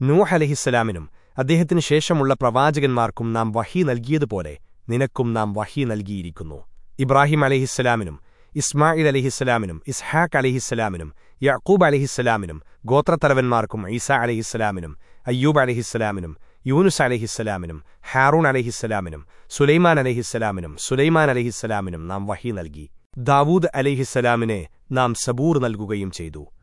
നൂഹ് അലഹിസ്സലാമിനും അദ്ദേഹത്തിനു ശേഷമുള്ള പ്രവാചകന്മാർക്കും നാം വഹി നൽകിയതുപോലെ നിനക്കും നാം വഹി നൽകിയിരിക്കുന്നു. ഇബ്രാഹിം അലഹിസ്സലാമിനും ഇസ്മായിൽ അലഹിസ്സലാമിനും ഇസ്ഹാഖ് അലഹിസ്സലാമിനും യാക്കൂബ് അലഹിസ്സലാമിനും ഗോത്രത്തലവന്മാർക്കും ഈസ അലഹിസ്സലാമിനും അയ്യൂബ് അലഹിസ്സലാമിനും യൂനുസ് അലഹിസ്സലാമിനും ഹാറൂൺ അലഹിസ്സലാമിനും സുലൈമാൻ അലഹിസ്സലാമിനും സുലൈമാൻ അലഹിസ്സലാമിനും നാം വഹി നൽകി. ദാവൂദ് അലഹിസ്സലാമിനെ നാം സബൂർ നൽകുകയും ചെയ്തു.